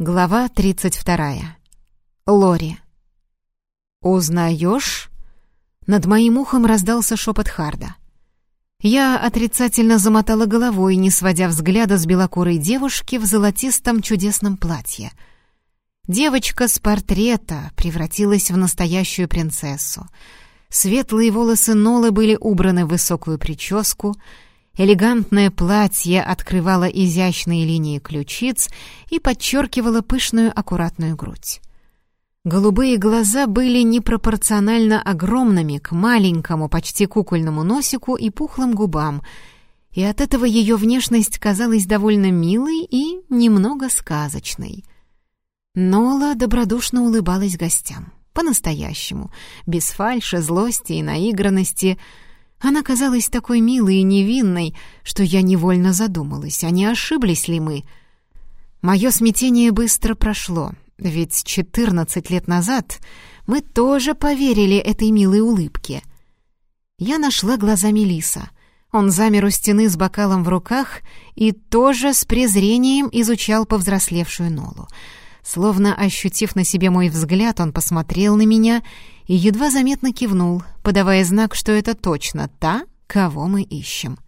Глава 32. Лори. «Узнаешь?» Над моим ухом раздался шепот Харда. Я отрицательно замотала головой, не сводя взгляда с белокурой девушки в золотистом чудесном платье. Девочка с портрета превратилась в настоящую принцессу. Светлые волосы Нолы были убраны в высокую прическу — Элегантное платье открывало изящные линии ключиц и подчеркивало пышную аккуратную грудь. Голубые глаза были непропорционально огромными к маленькому, почти кукольному носику и пухлым губам, и от этого ее внешность казалась довольно милой и немного сказочной. Нола добродушно улыбалась гостям. По-настоящему, без фальши, злости и наигранности — она казалась такой милой и невинной, что я невольно задумалась, а не ошиблись ли мы. Мое смятение быстро прошло, ведь 14 лет назад мы тоже поверили этой милой улыбке. Я нашла глазами Лиса. Он замер у стены с бокалом в руках и тоже с презрением изучал повзрослевшую Нолу. Словно ощутив на себе мой взгляд, он посмотрел на меня и едва заметно кивнул, подавая знак, что это точно та, кого мы ищем.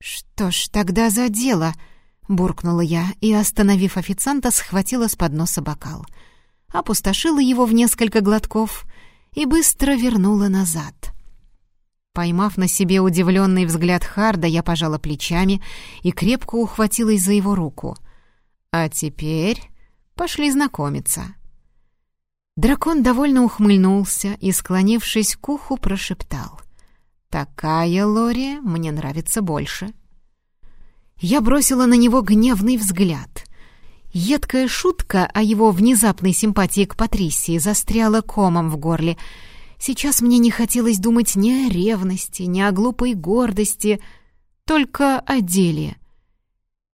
«Что ж тогда за дело?» — буркнула я и, остановив официанта, схватила с подноса бокал. Опустошила его в несколько глотков и быстро вернула назад. Поймав на себе удивленный взгляд Харда, я пожала плечами и крепко ухватилась за его руку. «А теперь пошли знакомиться». Дракон довольно ухмыльнулся и, склонившись к уху, прошептал. «Такая Лори мне нравится больше». Я бросила на него гневный взгляд. Едкая шутка о его внезапной симпатии к Патрисии застряла комом в горле. Сейчас мне не хотелось думать ни о ревности, ни о глупой гордости, только о деле.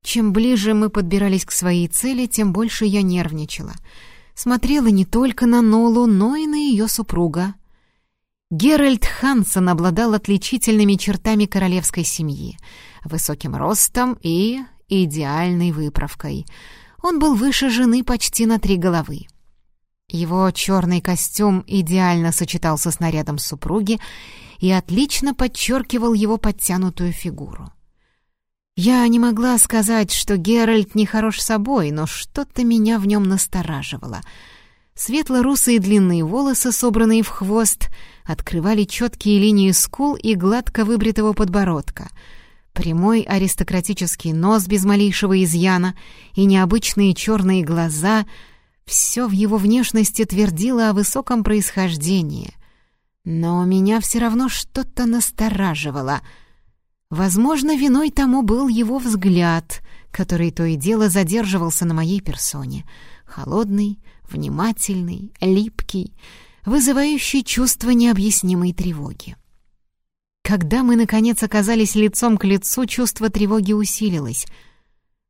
Чем ближе мы подбирались к своей цели, тем больше я нервничала — смотрела не только на Нолу, но и на ее супруга. Геральт Хансон обладал отличительными чертами королевской семьи, высоким ростом и идеальной выправкой. Он был выше жены почти на три головы. Его черный костюм идеально сочетался с нарядом супруги и отлично подчеркивал его подтянутую фигуру. Я не могла сказать, что Геральт не хорош собой, но что-то меня в нем настораживало. Светло-русые длинные волосы, собранные в хвост, открывали четкие линии скул и гладко выбритого подбородка. Прямой аристократический нос без малейшего изъяна и необычные черные глаза — все в его внешности твердило о высоком происхождении. Но меня все равно что-то настораживало — Возможно, виной тому был его взгляд, который то и дело задерживался на моей персоне. Холодный, внимательный, липкий, вызывающий чувство необъяснимой тревоги. Когда мы, наконец, оказались лицом к лицу, чувство тревоги усилилось.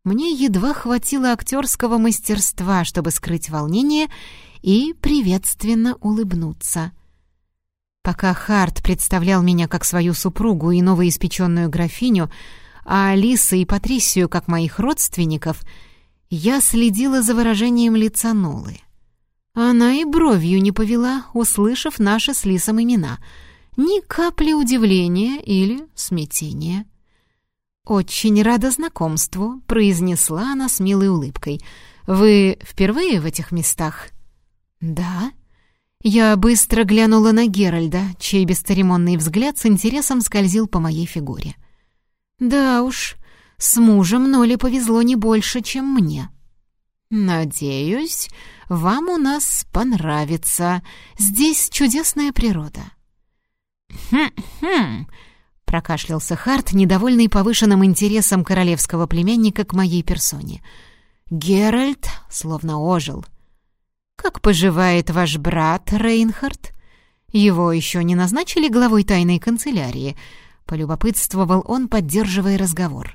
Мне едва хватило актерского мастерства, чтобы скрыть волнение и приветственно улыбнуться — Пока Харт представлял меня как свою супругу и новоиспеченную графиню, а Алиса и Патрисию как моих родственников, я следила за выражением лица Нолы. Она и бровью не повела, услышав наши с Лисом имена. Ни капли удивления или смятения. «Очень рада знакомству», — произнесла она с милой улыбкой. «Вы впервые в этих местах?» «Да», я быстро глянула на Геральда, чей бесцеремонный взгляд с интересом скользил по моей фигуре. «Да уж, с мужем Ноли повезло не больше, чем мне». «Надеюсь, вам у нас понравится. Здесь чудесная природа». «Хм-хм», — прокашлялся Харт, недовольный повышенным интересом королевского племянника к моей персоне. Геральт словно ожил — «Как поживает ваш брат Рейнхард? Его еще не назначили главой тайной канцелярии?» — полюбопытствовал он, поддерживая разговор.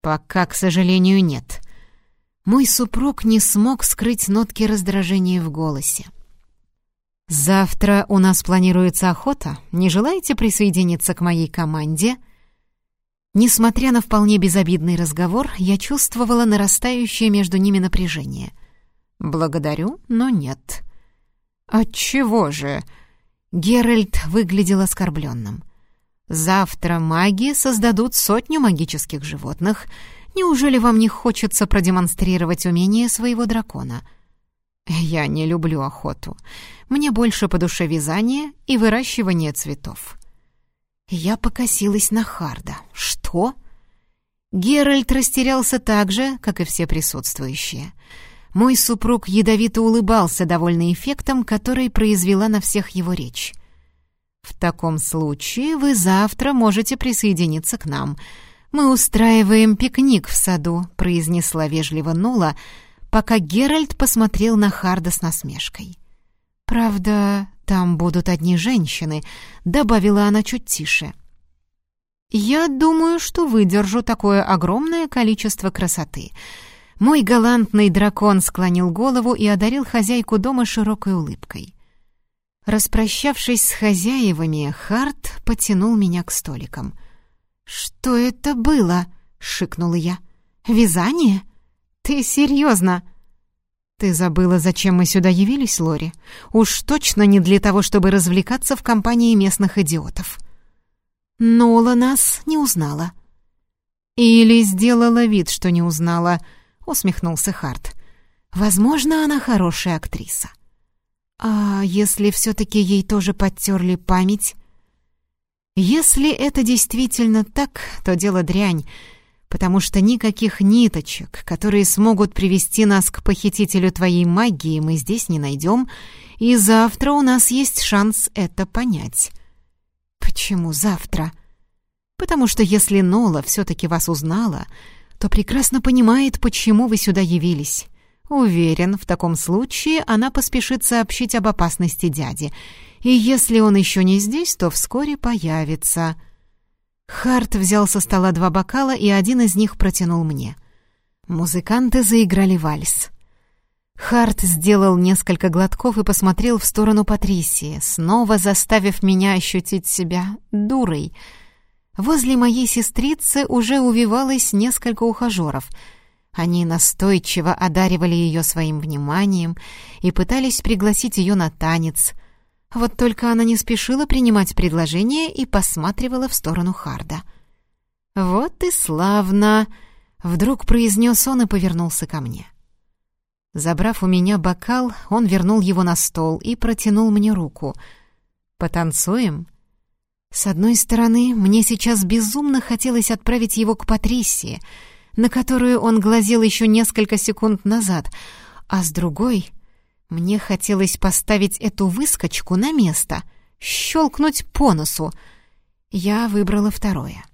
«Пока, к сожалению, нет». Мой супруг не смог скрыть нотки раздражения в голосе. «Завтра у нас планируется охота. Не желаете присоединиться к моей команде?» Несмотря на вполне безобидный разговор, я чувствовала нарастающее между ними напряжение. «Благодарю, но нет». «Отчего же?» Геральт выглядел оскорбленным. «Завтра маги создадут сотню магических животных. Неужели вам не хочется продемонстрировать умение своего дракона?» «Я не люблю охоту. Мне больше по душе вязание и выращивание цветов». Я покосилась на Харда. «Что?» Геральт растерялся так же, как и все присутствующие. Мой супруг ядовито улыбался, довольный эффектом, который произвела на всех его речь. «В таком случае вы завтра можете присоединиться к нам. Мы устраиваем пикник в саду», — произнесла вежливо Нула, пока Геральт посмотрел на Харда с насмешкой. «Правда, там будут одни женщины», — добавила она чуть тише. «Я думаю, что выдержу такое огромное количество красоты», мой галантный дракон склонил голову и одарил хозяйку дома широкой улыбкой. Распрощавшись с хозяевами, Харт потянул меня к столикам. «Что это было?» — шикнула я. «Вязание? Ты серьезно?» «Ты забыла, зачем мы сюда явились, Лори? Уж точно не для того, чтобы развлекаться в компании местных идиотов». Нола нас не узнала. Или сделала вид, что не узнала —— усмехнулся Харт. «Возможно, она хорошая актриса». «А если все-таки ей тоже подтерли память?» «Если это действительно так, то дело дрянь, потому что никаких ниточек, которые смогут привести нас к похитителю твоей магии, мы здесь не найдем, и завтра у нас есть шанс это понять». «Почему завтра?» «Потому что если Нола все-таки вас узнала, то прекрасно понимает, почему вы сюда явились. Уверен, в таком случае она поспешит сообщить об опасности дяди. И если он еще не здесь, то вскоре появится. Харт взял со стола два бокала, и один из них протянул мне. Музыканты заиграли вальс. Харт сделал несколько глотков и посмотрел в сторону Патрисии, снова заставив меня ощутить себя дурой — Возле моей сестрицы уже увивалось несколько ухажеров. Они настойчиво одаривали ее своим вниманием и пытались пригласить ее на танец. Вот только она не спешила принимать предложение и посматривала в сторону Харда. «Вот и славно!» — вдруг произнес он и повернулся ко мне. Забрав у меня бокал, он вернул его на стол и протянул мне руку. «Потанцуем?» С одной стороны, мне сейчас безумно хотелось отправить его к Патрисии, на которую он глазел еще несколько секунд назад, а с другой, мне хотелось поставить эту выскочку на место, щелкнуть по носу. Я выбрала второе.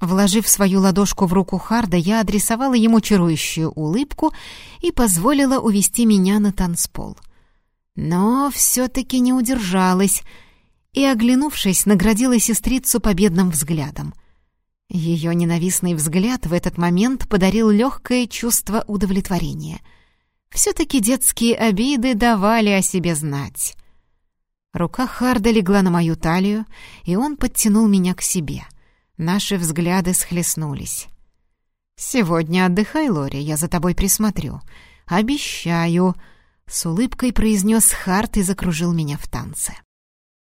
Вложив свою ладошку в руку Харда, я адресовала ему чарующую улыбку и позволила увести меня на танцпол. Но все-таки не удержалась — и, оглянувшись, наградила сестрицу победным взглядом. Ее ненавистный взгляд в этот момент подарил легкое чувство удовлетворения. Все-таки детские обиды давали о себе знать. Рука Харда легла на мою талию, и он подтянул меня к себе. Наши взгляды схлестнулись. «Сегодня отдыхай, Лори, я за тобой присмотрю. Обещаю!» — с улыбкой произнес Харт и закружил меня в танце.